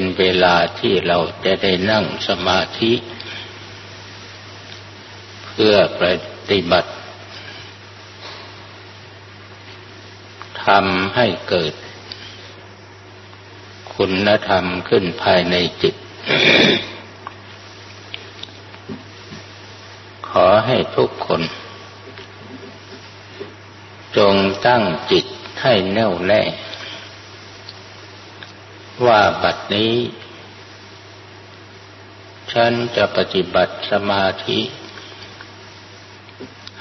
เป็นเวลาที่เราจะได้นั่งสมาธิ เพื่อปฏิบัติทำให้เกิด คุณธรรมขึ้นภายในจิต ขอให้ทุกคน จงตั้งจิตให้แน่วแน่ ว่าบัดนี้ ฉันจะปฏิบัติสมาธิ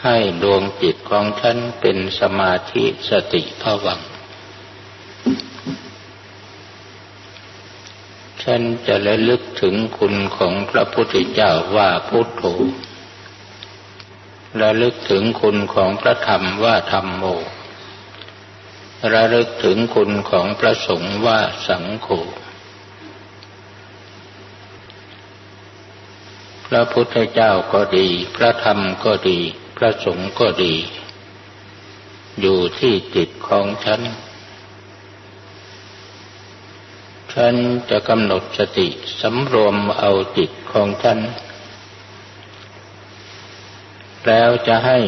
ให้ดวงจิตของฉันเป็นสมาธิสติภวัง ฉันจะระลึกถึงคุณของพระพุทธเจ้าว่าพุทโธระลึกถึงคุณของพระธรรมว่าธรรมโม ระลึกถึงคุณของพระสงฆ์ว่าสังโฆพระพุทธเจ้าก็ดี พระธรรมก็ดี พระสงฆ์ก็ดี อยู่ที่จิตของฉัน ฉันจะกำหนดสติสำรวมเอาจิตของฉัน แล้วจะให้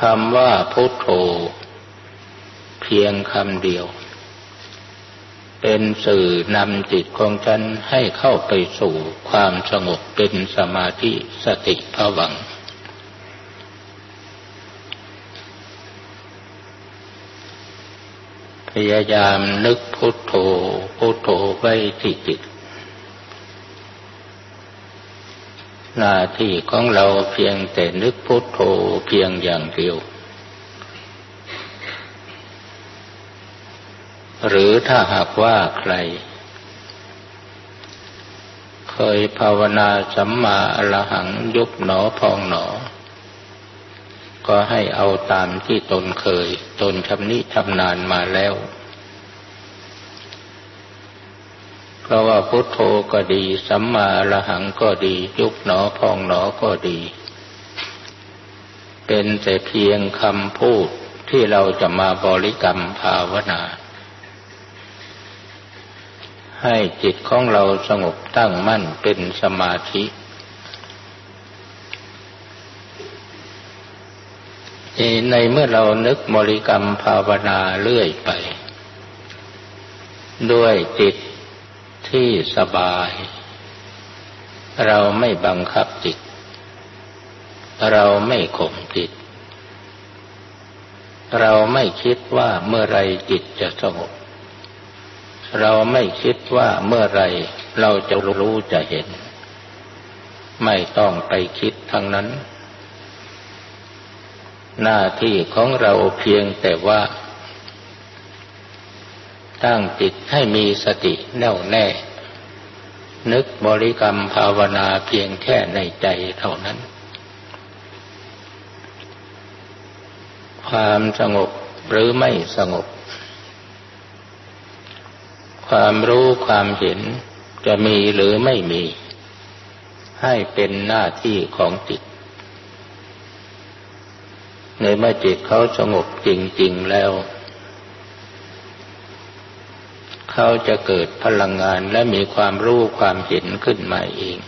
คำว่าพุทโธ เพียงคำเดียว เป็นสื่อนำจิตของฉันให้เข้าไปสู่ความสงบเป็นสมาธิสติภวังพยายามนึกพุทโธพุทโธไว้ที่จิต หน้าที่ของเราเพียงแต่นึกพุทโธเพียงอย่างเดียว หรือถ้าหากว่าใคร เคยภาวนาสัมมาอรหังยุบหนอพองหนอ ก็ให้เอาตามที่ตนเคย ตนชำนิชำนาญมาแล้ว เพราะว่าพุทโธก็ดีสัมมาละหังก็ดี ยุบหนอพองหนอก็ดี เป็นแต่เพียงคำพูดที่เราจะมาบริกรรมภาวนา ให้จิตของเราสงบตั้งมั่นเป็นสมาธิ ในเมื่อเรานึกบริกรรมภาวนาเรื่อยไป ด้วยจิตที่สบาย เราไม่บังคับจิต เราไม่ข่มจิต เราไม่คิดว่าเมื่อไรจิตจะสงบ เราไม่คิดว่าเมื่อไรเราจะรู้จะเห็น ไม่ต้องไปคิดทั้งนั้น หน้าที่ของเราเพียงแต่ว่า ตั้งจิตให้มีสติแน่วแน่ นึกบริกรรมภาวนาเพียงแค่ในใจเท่านั้น ความสงบหรือไม่สงบ ความรู้ความเห็นจะมีหรือไม่มี ให้เป็นหน้าที่ของจิต ในเมื่อจิตเขาสงบจริง ๆ แล้ว เขาจะเกิดพลังงานและมีความรู้ความเห็นขึ้นมาเอง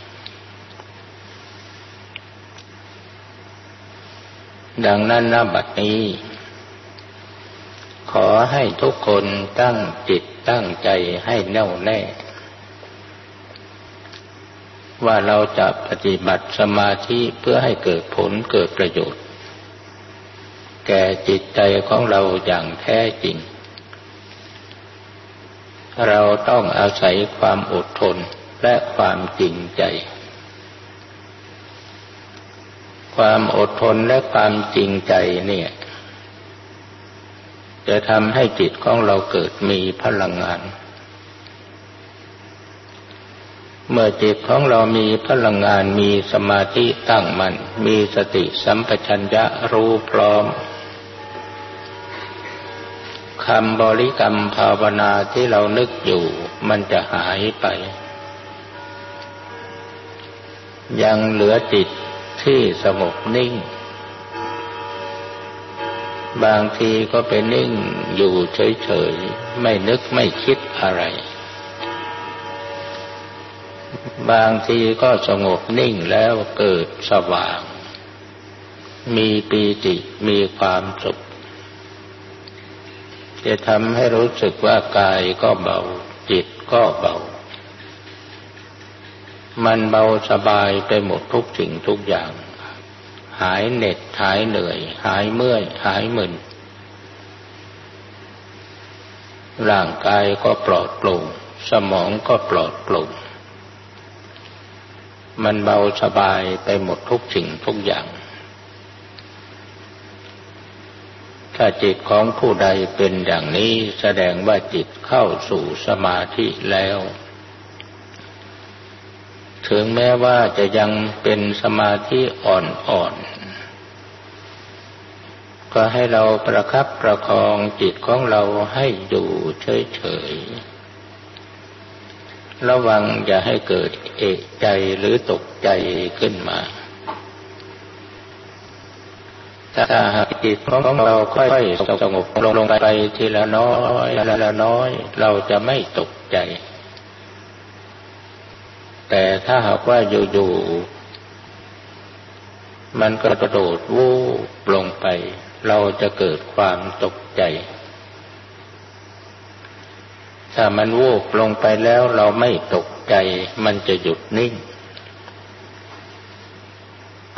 ดังนั้นนบัดนี้ ขอให้ทุกคนตั้งจิต ตั้งใจให้แน่วแน่ ว่าเราจะปฏิบัติสมาธิเพื่อให้เกิดผลเกิดประโยชน์ แก่จิตใจของเราอย่างแท้จริง เราต้องอาศัยความอดทนและความจริงใจ ความอดทนและความจริงใจเนี่ย จะทำให้จิตของเราเกิดมีพลังงาน เมื่อจิตของเรามีพลังงานมีสมาธิตั้งมัน่นมีสติสัมปชัญญะรู้พร้อมคำบริกรรมภาวนาที่เรานึกอยู่ มันจะหายไป ยังเหลือจิตที่สงบนิ่ง บางทีก็ไปนิ่งอยู่เฉยๆ ไม่นึกไม่คิดอะไร บางทีก็สงบนิ่งแล้วเกิดสว่าง มีปีติมีความสุข จะทำให้รู้สึกว่ากายก็เบา จิตก็เบา มันเบาสบายไปหมดทุกสิ่งทุกอย่าง หายเหน็ดหายเหนื่อย หายเมื่อย หายมึน ร่างกายก็ปลอดโปร่ง สมองก็ปลอดโปร่ง มันเบาสบายไปหมดทุกสิ่งทุกอย่าง ถ้าจิตของผู้ใดเป็นอย่างนี้แสดงว่าจิตเข้าสู่สมาธิแล้ว ถึงแม้ว่าจะยังเป็นสมาธิอ่อนๆ ก็ให้เราประคับประคองจิตของเราให้อยู่เฉยๆ ระวังอย่าให้เกิดเอกใจหรือตกใจขึ้นมาถ้าหากจิตของเราค่อยๆสงบลงไปทีละน้อยละน้อย เราจะไม่ตกใจ แต่ถ้าหากว่าอยู่ๆมันกระโดดวูบลงไป เราจะเกิดความตกใจ ถ้ามันวูบลงไปแล้วเราไม่ตกใจ มันจะหยุดนิ่ง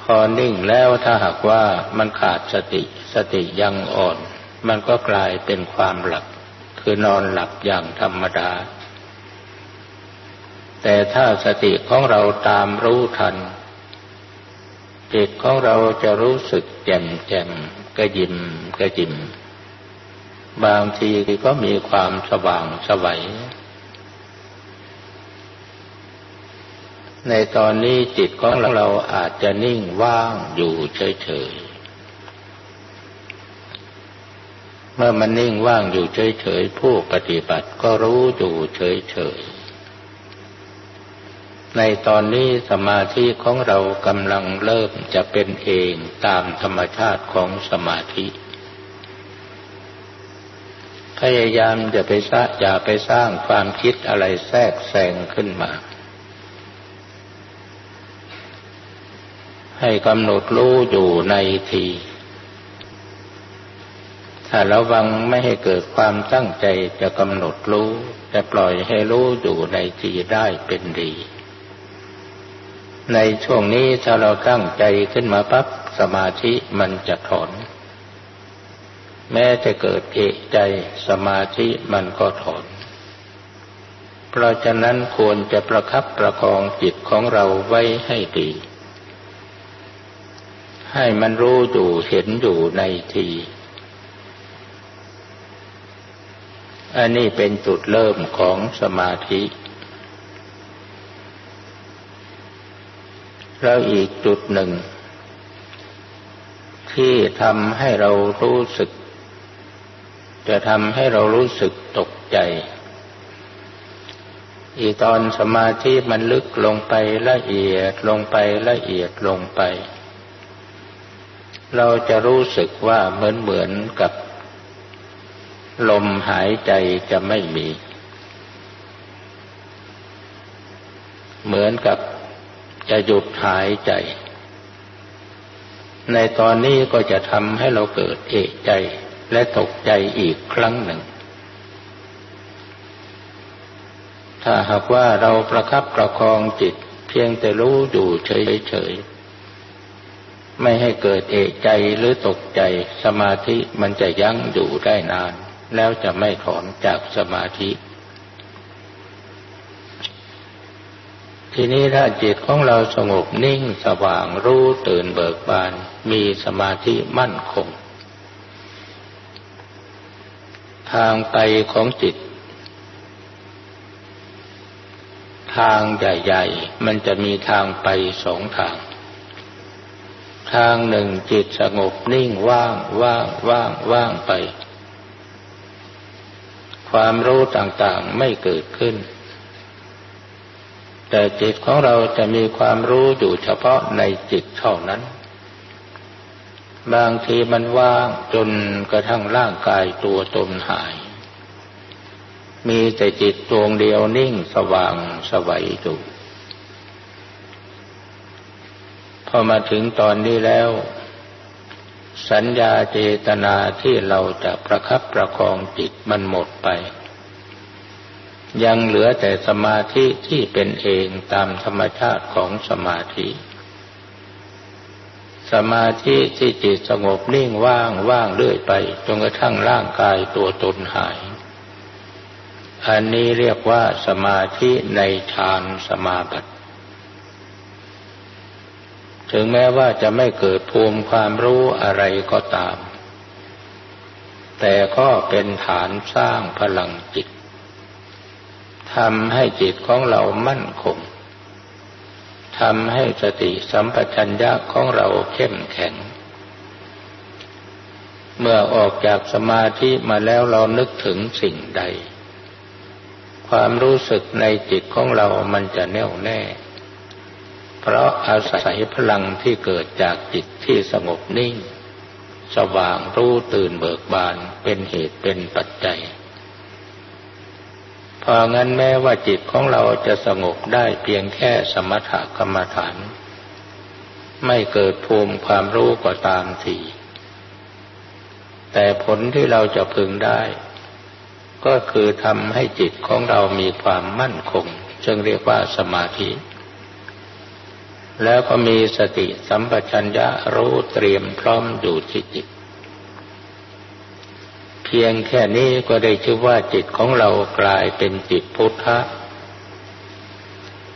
พอนิ่งแล้วถ้าหากว่ามันขาดสติสติยังอ่อน มันก็กลายเป็นความหลับ คือนอนหลับอย่างธรรมดา แต่ถ้าสติของเราตามรู้ทัน จิตของเราจะรู้สึกแจ่มแจ่มกระยิมกระยิม บางทีก็มีความสว่างสวัย ในตอนนี้จิตของเราอาจจะนิ่งว่างอยู่เฉยๆ เมื่อมันนิ่งว่างอยู่เฉยๆ ผู้ปฏิบัติก็รู้อยู่เฉยๆ ในตอนนี้สมาธิของเรากำลังเริ่มจะเป็นเองตามธรรมชาติของสมาธิ พยายามอย่าไปสร้างอย่าไปสร้างความคิดอะไรแทรกแซงขึ้นมา ให้กำหนดรู้อยู่ในที ถ้าระวังไม่ให้เกิดความตั้งใจจะกำหนดรู้แต่ปล่อยให้รู้อยู่ในทีได้เป็นดี ในช่วงนี้ถ้าเราตั้งใจขึ้นมาปั๊บสมาธิมันจะถอน แม้จะเกิดเอกใจสมาธิมันก็ถอน เพราะฉะนั้นควรจะประคับประคองจิตของเราไว้ให้ดี ให้มันรู้อยู่เห็นอยู่ในที อันนี้เป็นจุดเริ่มของสมาธิ แล้วอีกจุดหนึ่ง ที่ทำให้เรารู้สึก จะทำให้เรารู้สึกตกใจ อีตอนสมาธิมันลึกลงไปละเอียดลงไปละเอียดลงไป เราจะรู้สึกว่าเหมือนเหมือนกับ ลมหายใจจะไม่มี เหมือนกับ จะหยุดหายใจ ในตอนนี้ก็จะทำให้เราเกิดเอกใจและตกใจอีกครั้งหนึ่ง ถ้าหากว่าเราประคับประคองจิตเพียงแต่รู้อยู่เฉยๆ ไม่ให้เกิดเอกใจหรือตกใจสมาธิมันจะยั้งอยู่ได้นาน แล้วจะไม่ถอนจากสมาธิ ทีนี้ถ้าจิตของเราสงบนิ่งสว่างรู้ตื่นเบิกบาน มีสมาธิมั่นคง ทางไปของจิต ทางใหญ่ๆ มันจะมีทางไปสองทาง ทางหนึ่งจิตสงบนิ่งว่างว่างว่างว่างไป ความรู้ต่างๆไม่เกิดขึ้น แต่จิตของเราจะมีความรู้อยู่เฉพาะในจิตเท่านั้น บางทีมันว่างจนกระทั่งร่างกายตัวตนหาย มีแต่จิตดวงเดียวนิ่งสว่างสวัยอยู่พอมาถึงตอนนี้แล้ว สัญญาเจตนาที่เราจะประคับประคองจิตมันหมดไป ยังเหลือแต่สมาธิที่เป็นเองตามธรรมชาติของสมาธิ สมาธิที่จิตสงบนิ่งว่างว่างเรื่อยไปจนกระทั่งร่างกายตัวตนหาย อันนี้เรียกว่าสมาธิในฌานสมาบัติถึงแม้ว่าจะไม่เกิดภูมิความรู้อะไรก็ตาม แต่ก็เป็นฐานสร้างพลังจิต ทำให้จิตของเรามั่นคงทำให้สติสัมปชัญญะของเราเข้มแข็ง เมื่อออกจากสมาธิมาแล้วเรานึกถึงสิ่งใด ความรู้สึกในจิตของเรามันจะแน่วแน่ เพราะอาศัยพลังที่เกิดจากจิตที่สงบนิ่ง สว่างรู้ตื่นเบิกบานเป็นเหตุเป็นปัจจัย พองั้นแม้ว่าจิตของเราจะสงบได้เพียงแค่สมถกรรมฐาน ไม่เกิดภูมิความรู้ก็ตามทีแต่ผลที่เราจะพึงได้ ก็คือทำให้จิตของเรามีความมั่นคงจึงเรียกว่าสมาธิ แล้วก็มีสติสัมปชัญญะรู้เตรียมพร้อมอยู่ที่จิต เพียงแค่นี้ก็ได้ชื่อว่าจิตของเรากลายเป็นจิตพุทธะ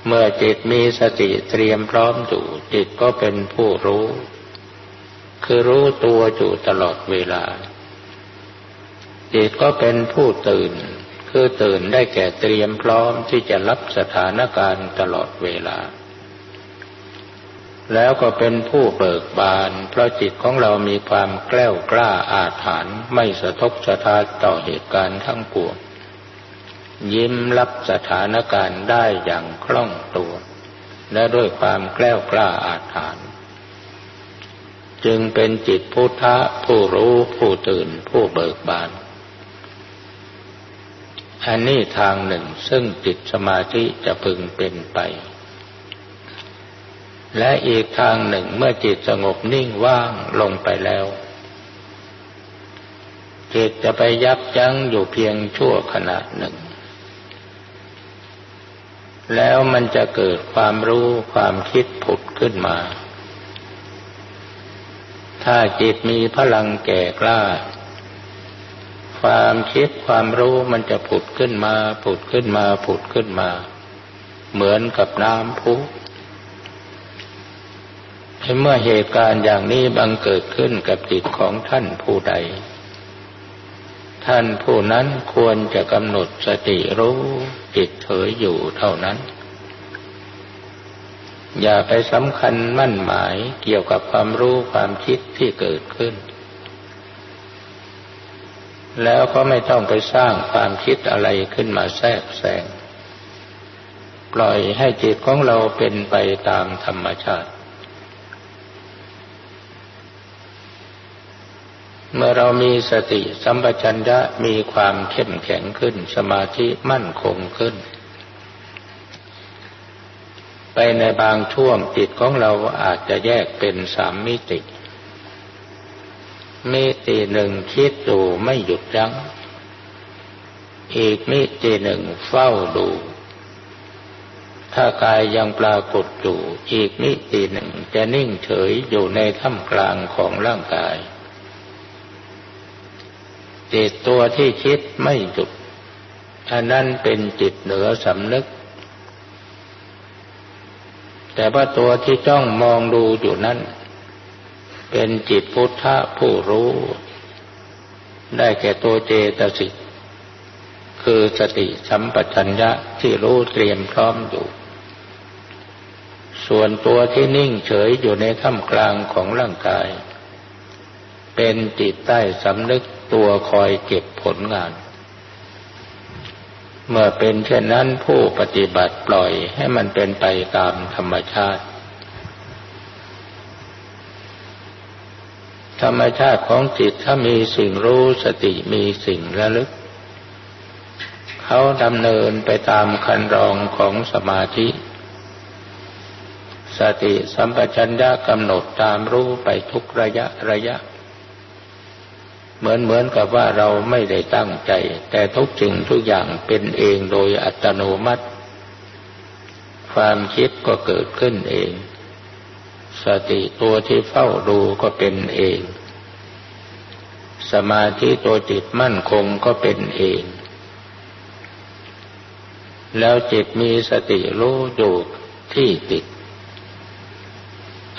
เมื่อจิตมีสติเตรียมพร้อมอยู่จิตก็เป็นผู้รู้ คือรู้ตัวอยู่ตลอดเวลา จิตก็เป็นผู้ตื่น คือตื่นได้แก่เตรียมพร้อมที่จะรับสถานการณ์ตลอดเวลา แล้วก็เป็นผู้เบิกบาน เพราะจิตของเรามีความแกล้วกล้าอาถรรพ์ไม่สะทกสะทานต่อเหตุการณ์ทั้งปวงยิ้มรับสถานการณ์ได้อย่างคล่องตัว และด้วยความแกล้วกล้าอาถรรพ์จึงเป็นจิตพุทธะผู้รู้ผู้ตื่นผู้เบิกบาน อันนี้ทางหนึ่งซึ่งจิตสมาธิจะพึงเป็นไป และอีกทางหนึ่งเมื่อจิตสงบนิ่งว่างลงไปแล้ว จิตจะไปยับยั้งอยู่เพียงชั่วขณะหนึ่ง แล้วมันจะเกิดความรู้ความคิดผุดขึ้นมา ถ้าจิตมีพลังแก่กล้า ความคิดความรู้มันจะผุดขึ้นมา ผุดขึ้นมา ผุดขึ้นมา เหมือนกับน้ำพุ เมื่อเหตุการณ์อย่างนี้บังเกิดขึ้นกับจิตของท่านผู้ใด ท่านผู้นั้นควรจะกำหนดสติรู้จิตเฉยอยู่เท่านั้น อย่าไปสำคัญมั่นหมายเกี่ยวกับความรู้ความคิดที่เกิดขึ้น แล้วก็ไม่ต้องไปสร้างความคิดอะไรขึ้นมาแทรกแซงปล่อยให้จิตของเราเป็นไปตามธรรมชาติ เมื่อเรามีสติสัมปชัญญะมีความเข้มแข็งขึ้น สมาธิมั่นคงขึ้น ไปในบางช่วงจิตของเราอาจจะแยกเป็นสามมิติ มิติหนึ่งคิดดูไม่หยุดยัง้ง อีกมิติหนึ่งเฝ้าดูถ้ากายยังปรากฏอยู่อีกมิติหนึ่งจะนิ่งเฉยอยู่ในท่ามกลางของร่างกาย จิตตัวที่คิดไม่หยุดอันนั้นเป็นจิตเหนือสำนึก แต่ว่าตัวที่จ้องมองดูอยู่นั้น เป็นจิตพุทธะผู้รู้ ได้แก่ตัวเจตสิกคือสติสัมปชัญญะที่รู้เตรียมพร้อมอยู่ ส่วนตัวที่นิ่งเฉยอยู่ในท่ามกลางของร่างกาย เป็นจิตใต้สำนึก ตัวคอยเก็บผลงาน เมื่อเป็นเช่นนั้นผู้ปฏิบัติปล่อยให้มันเป็นไปตามธรรมชาติ ธรรมชาติของจิตถ้ามีสิ่งรู้สติมีสิ่งระลึก เขาดำเนินไปตามคันรองของสมาธิสติสัมปชัญญะกำหนดตามรู้ไปทุกระยะระยะ เหมือนเหมือนกับว่าเราไม่ได้ตั้งใจ แต่ทุกสิ่งทุกอย่างเป็นเองโดยอัตโนมัติ ความคิดก็เกิดขึ้นเอง สติตัวที่เฝ้าดูก็เป็นเอง สมาธิตัวจิตมั่นคงก็เป็นเอง แล้วจิตมีสติรู้อยู่ที่ติด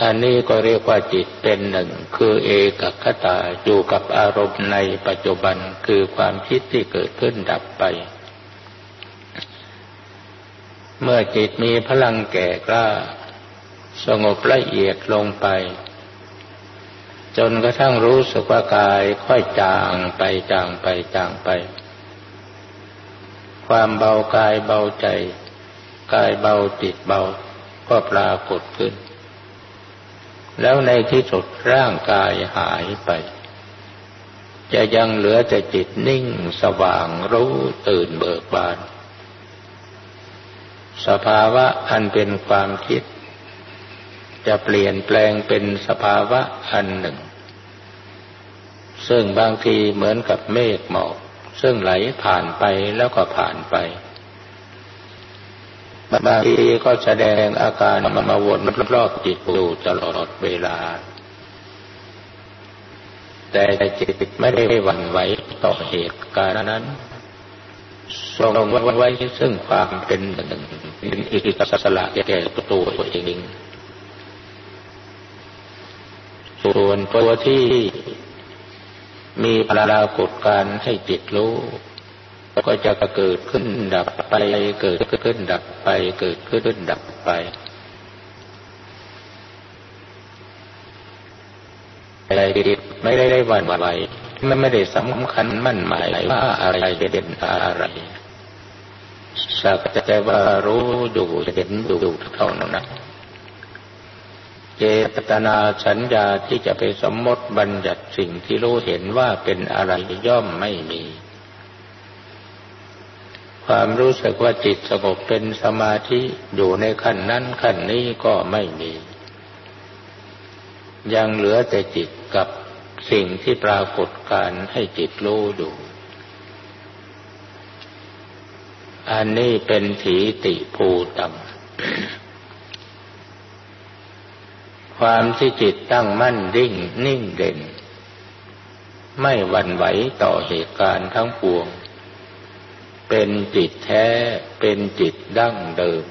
อันนี้ก็เรียกว่าจิตเป็นหนึ่ง คือเอกคตาอยู่กับอารมณ์ในปัจจุบันคือความคิดที่เกิดขึ้นดับไป เมื่อจิตมีพลังแก่กล้า สงบละเอียดลงไป จนกระทั่งรู้สึกว่ากายค่อยจางไปจางไปจางไป ความเบากายเบาใจ กายเบาจิตเบาก็ปรากฏขึ้น แล้วในที่สุดร่างกายหายไป จะยังเหลือแต่จิตนิ่งสว่างรู้ตื่นเบิกบาน สภาวะอันเป็นความคิด จะเปลี่ยนแปลงเป็นสภาวะอันหนึ่ง ซึ่งบางทีเหมือนกับเมฆหมอกซึ่งไหลผ่านไปแล้วก็ผ่านไป บางทีก็แสดงอาการมาวนรอบจิตอยู่ตลอดเวลา แต่จิตไม่ได้หวั่นไหวต่อเหตุการณ์นั้นทรงไว้ซึ่งความเป็นหนึ่งเป็นอิริกสละแก่ตัวตัวเองส่วนตัวที่มีปรากฏการให้จิตรู้ ก็จะเกิดขึ้นดับไป เกิดขึ้นดับไป เกิดขึ้นดับไปอะไรไม่ได้ได้วันไหวไม่ไม่ได้สำคัญมั่นหมายว่าอะไรเด่นอะไรสักแต่ว่ารู้อยู่เห็นอยู่เท่านั้นเจตนาสัญญาที่จะไปสมมติบัญญัติสิ่งที่รู้เห็นว่าเป็นอะไรย่อมไม่มี ความรู้สึกว่าจิตสงบเป็นสมาธิอยู่ในขั้นนั้นขั้นนี้ก็ไม่มี ยังเหลือแต่จิตกับสิ่งที่ปรากฏการให้จิตรู้อยู่อันนี้เป็นถีติภูตัง ความที่จิตตั้งมั่นดิ่งนิ่งเด่น ไม่หวั่นไหวต่อเหตุการณ์ทั้งปวง เป็นจิตแท้ เป็นจิตดั้งเดิม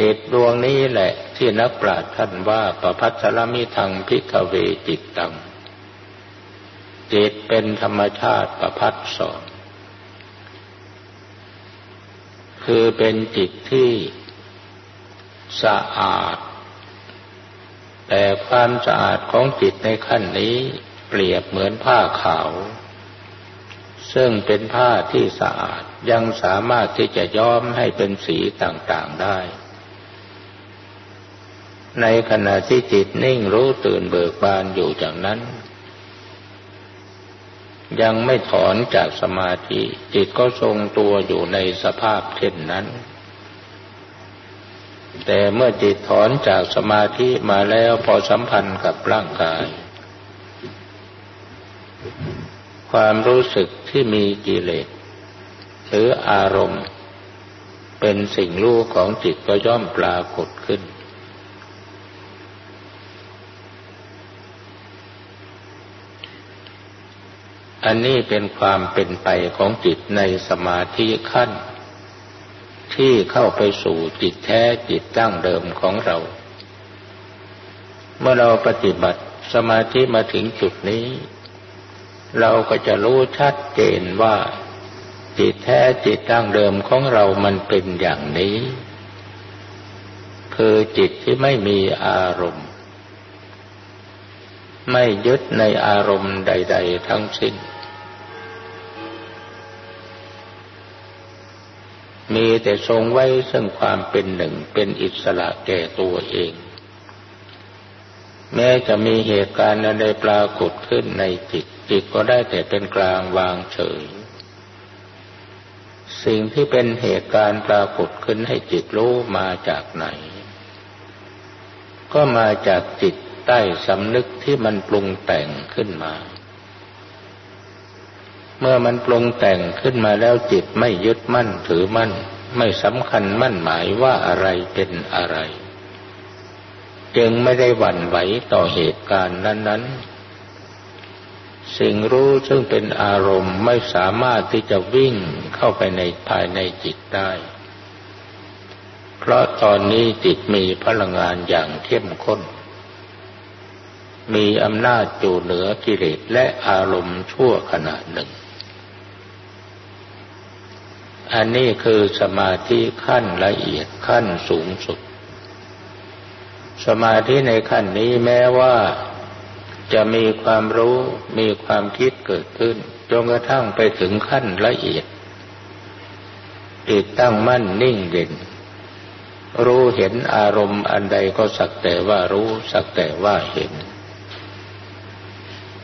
จิตดวงนี้แหละ ที่นักปราชญ์ท่านว่าประพัสรมิทังพิกเวจิตตัง จิตเป็นธรรมชาติประพัดสอน คือเป็นจิตที่สะอาด แต่ความสะอาดของจิตในขั้นนี้เปรียบเหมือนผ้าขาว ซึ่งเป็นผ้าที่สะอาดยังสามารถที่จะย้อมให้เป็นสีต่างๆได้ ในขณะที่จิตนิ่งรู้ตื่นเบิกบานอยู่จากนั้น ยังไม่ถอนจากสมาธิ จิตก็ทรงตัวอยู่ในสภาพเช่นนั้น แต่เมื่อจิตถอนจากสมาธิมาแล้วพอสัมพันธ์กับร่างกายความรู้สึก ที่มีกิเลสหรืออารมณ์ เป็นสิ่งรู้ของจิตก็ย่อมปรากฏขึ้น อันนี้เป็นความเป็นไปของจิตในสมาธิขั้น ที่เข้าไปสู่จิตแท้จิตตั้งเดิมของเรา เมื่อเราปฏิบัติสมาธิมาถึงจุดนี้ เราก็จะรู้ชัดเจนว่าจิตแท้จิตตั้งเดิมของเรามันเป็นอย่างนี้ คือจิตที่ไม่มีอารมณ์ ไม่ยึดในอารมณ์ใด ๆ ทั้งสิ้น มีแต่ทรงไว้ซึ่งความเป็นหนึ่งเป็นอิสระแก่ตัวเอง แม้จะมีเหตุการณ์ใดปรากฏขึ้นในจิต จิตก็ได้แต่เป็นกลางวางเฉย สิ่งที่เป็นเหตุการณ์ปรากฏขึ้นให้จิตรู้มาจากไหน ก็มาจากจิตใต้สำนึกที่มันปรุงแต่งขึ้นมา เมื่อมันปรุงแต่งขึ้นมาแล้วจิตไม่ยึดมั่นถือมั่น ไม่สำคัญมั่นหมายว่าอะไรเป็นอะไร จึงไม่ได้หวั่นไหวต่อเหตุการณ์นั้น ๆ สิ่งรู้ซึ่งเป็นอารมณ์ไม่สามารถที่จะวิ่งเข้าไปในภายในจิตได้ เพราะตอนนี้จิตมีพลังงานอย่างเข้มข้น มีอำนาจอยู่เหนือกิเลสและอารมณ์ชั่วขณะหนึ่ง อันนี้คือสมาธิขั้นละเอียดขั้นสูงสุด สมาธิในขั้นนี้แม้ว่า จะมีความรู้มีความคิดเกิดขึ้นจนกระทั่งไปถึงขั้นละเอียดติดตั้งมั่นนิ่งเด่น รู้เห็นอารมณ์อันใดก็สักแต่ว่ารู้สักแต่ว่าเห็น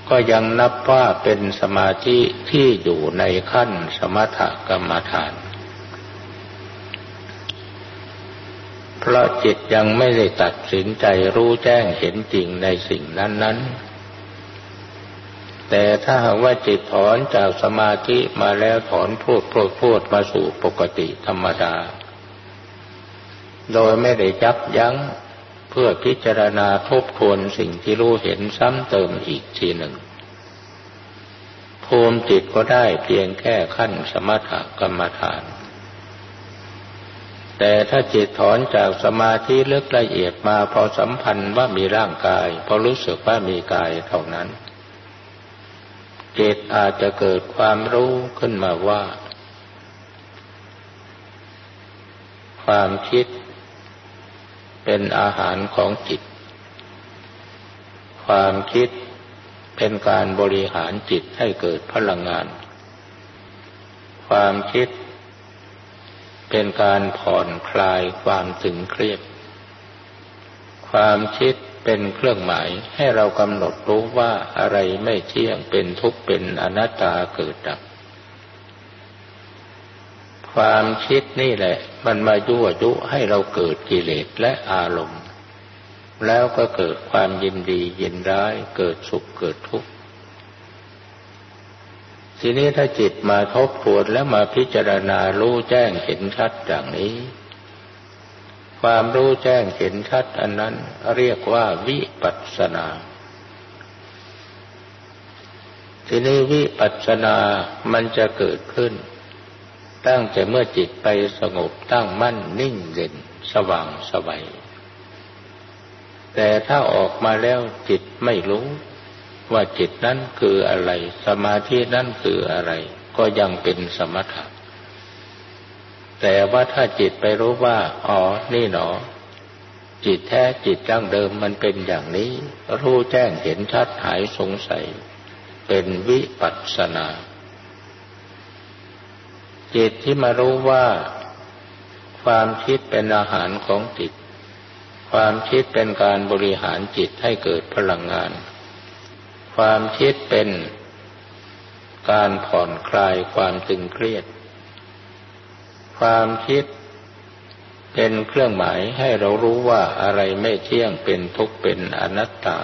ก็ยังนับว่าเป็นสมาธิที่อยู่ในขั้นสมถกรรมฐานเพราะจิตยังไม่ได้ตัดสินใจรู้แจ้งเห็นจริงในสิ่งนั้น ๆ แต่ถ้าหากว่าจิตถอนจากสมาธิมาแล้วถอนพูดพูดพูดมาสู่ปกติธรรมดา โดยไม่ได้จับยั้งเพื่อพิจารณาทบทวนสิ่งที่รู้เห็นซ้ำเติมอีกทีหนึ่งภูมิจิตก็ได้เพียงแค่ขั้นสมถกรรมฐาน แต่ถ้าจิตถอนจากสมาธิลึกละเอียดมาพอสัมพันธ์ว่ามีร่างกาย พอรู้สึกว่ามีกายเท่านั้น จิตอาจจะเกิดความรู้ขึ้นมาว่า ความคิดเป็นอาหารของจิต ความคิดเป็นการบริหารจิตให้เกิดพลังงาน ความคิดเป็นการผ่อนคลายความตึงเครียด ความคิดเเป็นเครื่องหมายให้เรากำหนดรู้ว่าอะไรไม่เที่ยงเป็นทุกข์เป็นอนัตตาเกิดดับ ความคิดนี่แหละ มันมายั่วยุให้เราเกิดกิเลสและอารมณ์ แล้วก็เกิดความยินดียินร้ายเกิดสุขเกิดทุกข์ทีนี้ถ้าจิตมาทบทวนแล้วมาพิจารณารู้แจ้งเห็นชัดอย่างนี้ ความรู้แจ้งเห็นชัดอันนั้นเรียกว่าวิปัสสนา ทีนี้วิปัสสนามันจะเกิดขึ้น ตั้งแต่เมื่อจิตไปสงบตั้งมั่นนิ่งเด่นสว่างสวัยแต่ถ้าออกมาแล้วจิตไม่รู้ว่าจิตนั้นคืออะไร สมาธินั้นคืออะไร ก็ยังเป็นสมถะ แต่ว่าถ้าจิตไปรู้ว่า อ๋อ นี่หนอ จิตแท้จิตจังเดิมมันเป็นอย่างนี้ รู้แจ้งเห็นชัดหายสงสัย เป็นวิปัสสนา จิตที่มารู้ว่า ความคิดเป็นอาหารของจิต ความคิดเป็นการบริหารจิตให้เกิดพลังงาน ความคิดเป็นการผ่อนคลายความตึงเครียด ความคิดเป็นเครื่องหมายให้เรารู้ว่าอะไรไม่เที่ยงเป็นทุกข์เป็นอนัตตา